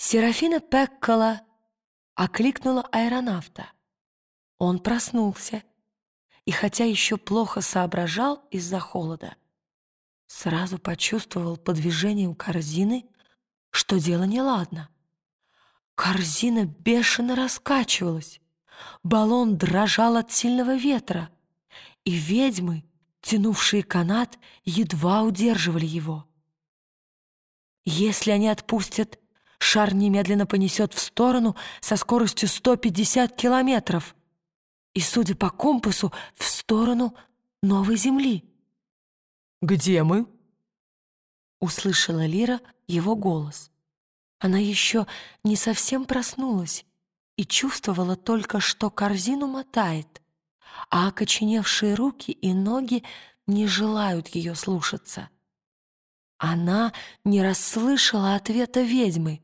Серафина Пеккола окликнула аэронавта. Он проснулся, и хотя еще плохо соображал из-за холода, сразу почувствовал по движениям корзины, что дело неладно. Корзина бешено раскачивалась, баллон дрожал от сильного ветра, и ведьмы, тянувшие канат, едва удерживали его. Если они отпустят, шар немедленно понесет в сторону со скоростью 150 километров и, судя по компасу, в сторону новой Земли. «Где мы?» — услышала Лира его голос. Она еще не совсем проснулась и чувствовала только, что корзину мотает, а окоченевшие руки и ноги не желают ее слушаться. Она не расслышала ответа ведьмы,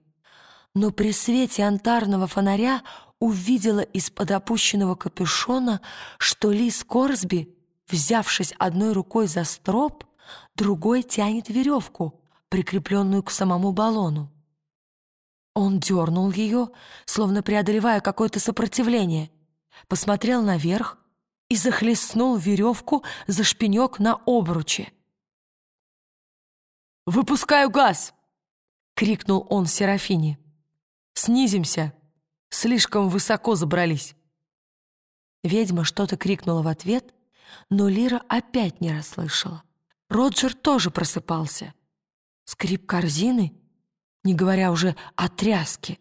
но при свете антарного фонаря увидела из-под опущенного капюшона, что Лис Корсби, взявшись одной рукой за строп, другой тянет веревку, прикрепленную к самому баллону. Он дернул ее, словно преодолевая какое-то сопротивление, посмотрел наверх и захлестнул веревку за шпинек на обруче. «Выпускаю газ!» — крикнул он Серафине. «Снизимся! Слишком высоко забрались!» Ведьма что-то крикнула в ответ, но Лира опять не расслышала. Роджер тоже просыпался. Скрип корзины, не говоря уже о тряске,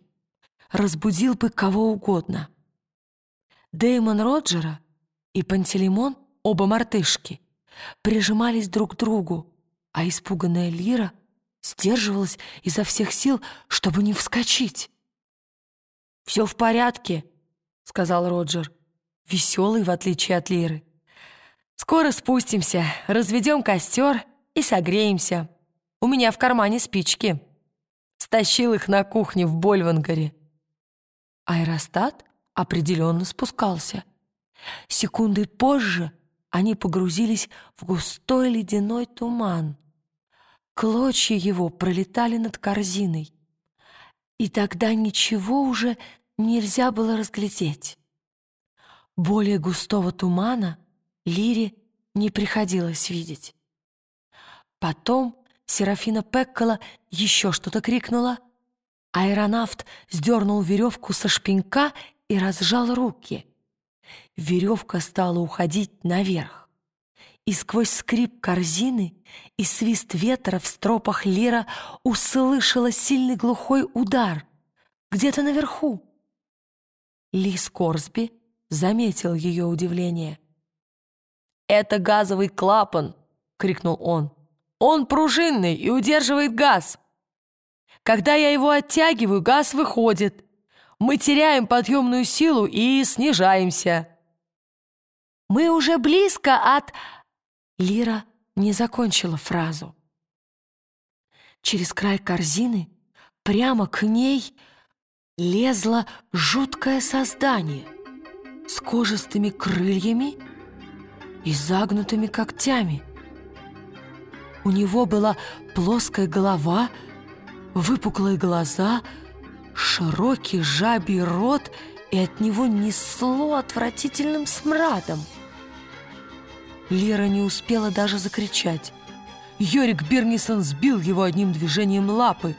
разбудил бы кого угодно. Дэймон Роджера и Пантелеймон, оба мартышки, прижимались друг к другу, а испуганная Лира сдерживалась изо всех сил, чтобы не вскочить. «Все в порядке», — сказал Роджер, веселый, в отличие от Лиры. «Скоро спустимся, разведем костер и согреемся. У меня в кармане спички. Стащил их на кухне в Больвангаре». Аэростат определенно спускался. Секунды позже они погрузились в густой ледяной туман. Клочья его пролетали над корзиной. И тогда ничего уже нельзя было разглядеть. Более густого тумана Лире не приходилось видеть. Потом Серафина Пеккола еще что-то крикнула. Аэронавт сдернул веревку со шпенька и разжал руки. Веревка стала уходить наверх и сквозь скрип корзины и свист ветра в стропах Лера услышала сильный глухой удар где-то наверху. Лис Корсби заметил ее удивление. «Это газовый клапан!» — крикнул он. «Он пружинный и удерживает газ. Когда я его оттягиваю, газ выходит. Мы теряем подъемную силу и снижаемся». «Мы уже близко от...» Лира не закончила фразу. Через край корзины прямо к ней лезло жуткое создание с кожистыми крыльями и загнутыми когтями. У него была плоская голова, выпуклые глаза, широкий жабий рот, и от него несло отвратительным смрадом. Лера не успела даже закричать. Йорик Бирнисон сбил его одним движением лапы.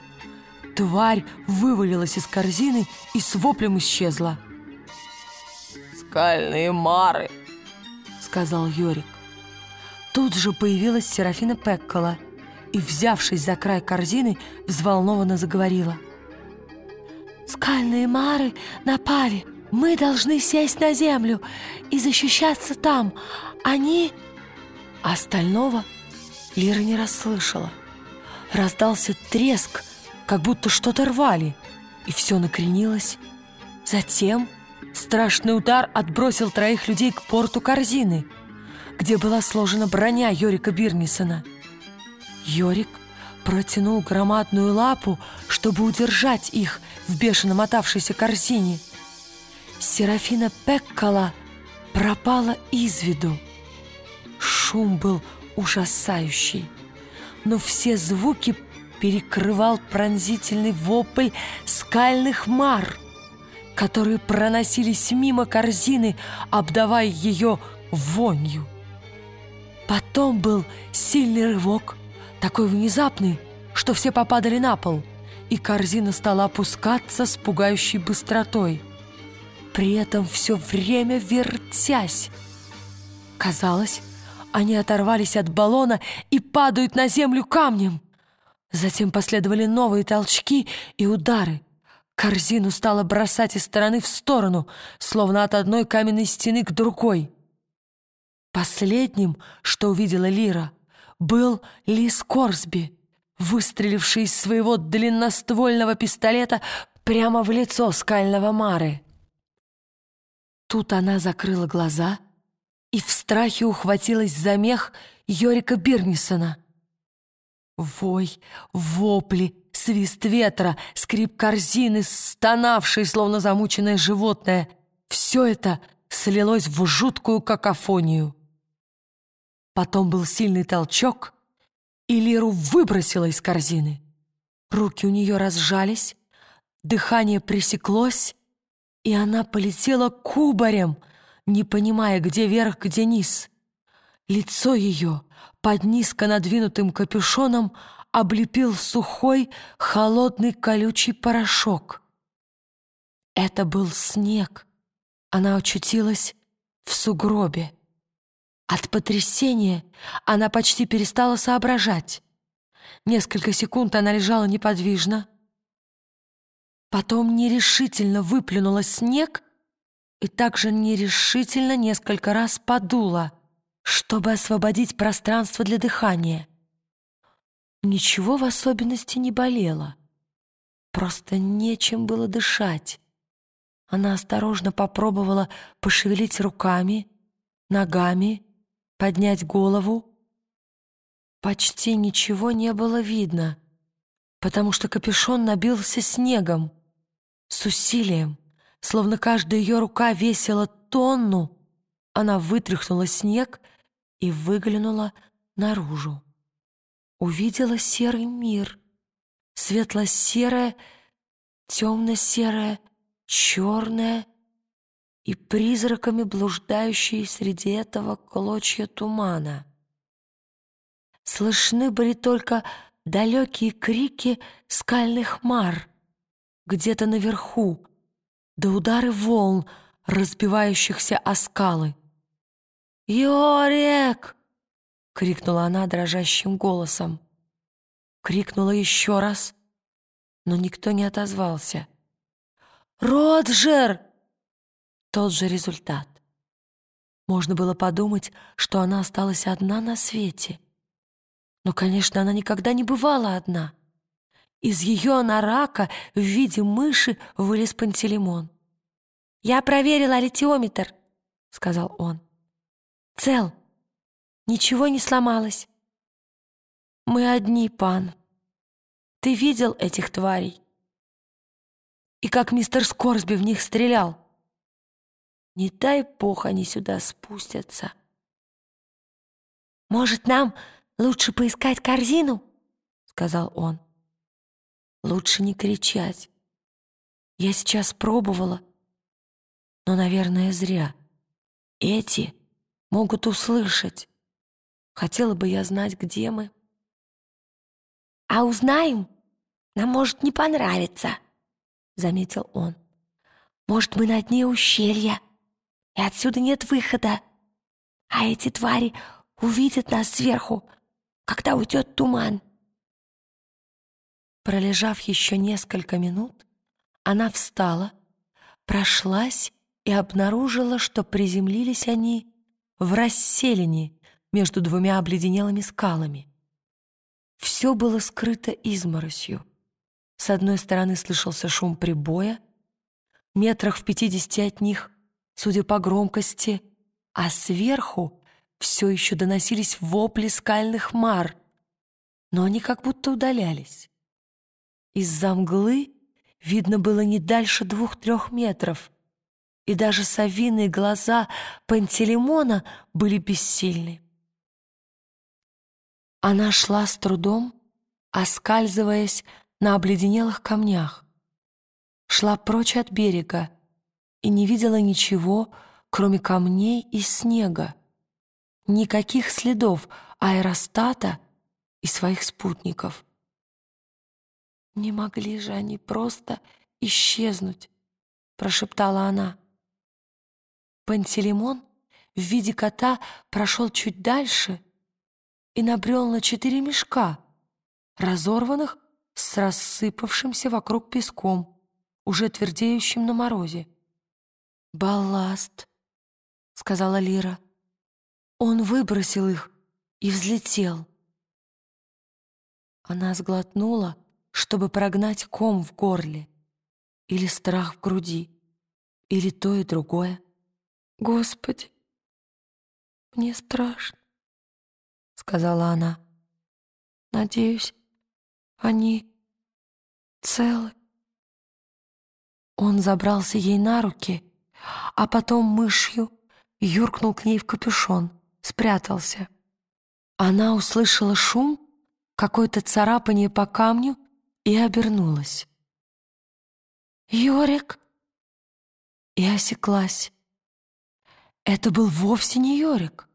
Тварь вывалилась из корзины и с воплем исчезла. «Скальные мары!» — сказал Йорик. Тут же появилась Серафина Пеккола и, взявшись за край корзины, взволнованно заговорила. «Скальные мары напали! Мы должны сесть на землю и защищаться там. Они...» остального Лира не расслышала. Раздался треск, как будто что-то рвали, и все накренилось. Затем страшный удар отбросил троих людей к порту корзины, где была сложена броня Йорика Бирнисона. Йорик протянул громадную лапу, чтобы удержать их в бешено мотавшейся корзине. Серафина Пеккала пропала из виду. Шум был ужасающий, но все звуки перекрывал пронзительный вопль скальных мар, которые проносились мимо корзины, обдавая ее вонью. Потом был сильный рывок, такой внезапный, что все попадали на пол, и корзина стала опускаться с пугающей быстротой, при этом все время вертясь. Казалось, они оторвались от баллона и падают на землю камнем. Затем последовали новые толчки и удары. Корзину стало бросать из стороны в сторону, словно от одной каменной стены к другой. Последним, что увидела Лира, был Лис Корсби, выстреливший из своего длинноствольного пистолета прямо в лицо скального Мары. Тут она закрыла глаза и в страхе ухватилась за мех Йорика Бирнисона. Вой, вопли, свист ветра, скрип корзины, стонавший, словно замученное животное — все это слилось в жуткую какофонию. Потом был сильный толчок, и Лиру выбросило из корзины. Руки у нее разжались, дыхание пресеклось, и она полетела кубарем, не понимая, где верх, где низ. Лицо ее под низко надвинутым капюшоном облепил сухой, холодный колючий порошок. Это был снег. Она очутилась в сугробе. От потрясения она почти перестала соображать. Несколько секунд она лежала неподвижно. Потом нерешительно выплюнула снег и также нерешительно несколько раз подула, чтобы освободить пространство для дыхания. Ничего в особенности не болело. Просто нечем было дышать. Она осторожно попробовала пошевелить руками, ногами, поднять голову. Почти ничего не было видно, потому что капюшон набился снегом. С усилием, словно каждая ее рука весила тонну, она вытряхнула снег и выглянула наружу. Увидела серый мир, светло-серое, темно-серое, черное — и призраками блуждающие среди этого клочья тумана. Слышны были только далекие крики скальных мар где-то наверху, да удары волн, разбивающихся о скалы. «Йорек!» — крикнула она дрожащим голосом. Крикнула еще раз, но никто не отозвался. «Роджер!» Тот же результат. Можно было подумать, что она осталась одна на свете. Но, конечно, она никогда не бывала одна. Из ее анарака в виде мыши вылез Пантелеймон. «Я проверил аллитиометр», — сказал он. «Цел. Ничего не сломалось. Мы одни, пан. Ты видел этих тварей? И как мистер Скорсби в них стрелял?» Не дай бог они сюда спустятся. «Может, нам лучше поискать корзину?» — сказал он. «Лучше не кричать. Я сейчас пробовала, но, наверное, зря. Эти могут услышать. Хотела бы я знать, где мы». «А узнаем, нам может не понравиться», — заметил он. «Может, мы на дне ущелья?» и отсюда нет выхода. А эти твари увидят нас сверху, когда уйдет туман. Пролежав еще несколько минут, она встала, прошлась и обнаружила, что приземлились они в расселине между двумя обледенелыми скалами. Все было скрыто изморосью. С одной стороны слышался шум прибоя, метрах в пятидесяти от них судя по громкости, а сверху все еще доносились вопли скальных мар, но они как будто удалялись. Из-за мглы видно было не дальше двух-трех метров, и даже совиные глаза Пантелеймона были бессильны. Она шла с трудом, оскальзываясь на обледенелых камнях. Шла прочь от берега и не видела ничего, кроме камней и снега. Никаких следов аэростата и своих спутников. «Не могли же они просто исчезнуть», — прошептала она. Пантелеймон в виде кота прошел чуть дальше и набрел на четыре мешка, разорванных с рассыпавшимся вокруг песком, уже твердеющим на морозе. «Балласт», — сказала Лира. Он выбросил их и взлетел. Она сглотнула, чтобы прогнать ком в горле, или страх в груди, или то и другое. «Господи, мне страшно», — сказала она. «Надеюсь, они целы». Он забрался ей на руки, а потом мышью юркнул к ней в капюшон, спрятался. Она услышала шум, какое-то царапание по камню и обернулась. «Йорик!» И осеклась. Это был вовсе не Йорик.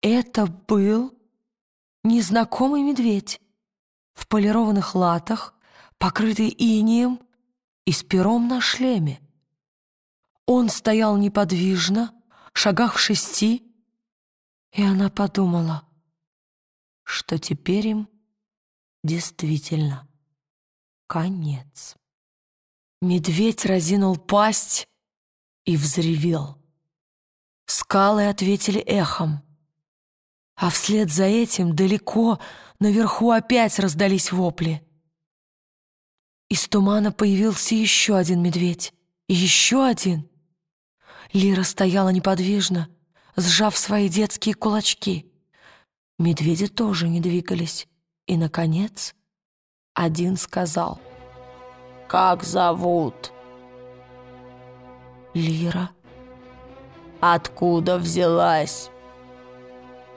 Это был незнакомый медведь в полированных латах, покрытый инеем и с пером на шлеме. Он стоял неподвижно, шагах в шести, и она подумала, что теперь им действительно конец. Медведь разинул пасть и взревел. Скалы ответили эхом, а вслед за этим далеко наверху опять раздались вопли. Из тумана появился еще один медведь, и еще один — Лира стояла неподвижно, сжав свои детские кулачки. Медведи тоже не двигались. И, наконец, один сказал. «Как зовут?» «Лира». «Откуда взялась?»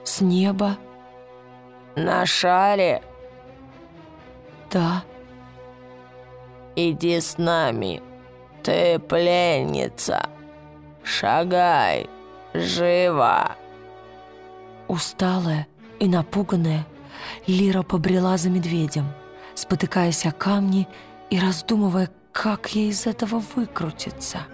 «С неба». «На шаре?» «Да». «Иди с нами, ты пленница». «Шагай! Живо!» Усталая и напуганная, Лира побрела за медведем, спотыкаясь о камни и раздумывая, как ей из этого выкрутиться.